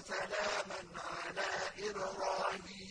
وَسَلَامًا عَلَىٰ إِبْرَاهِيمَ.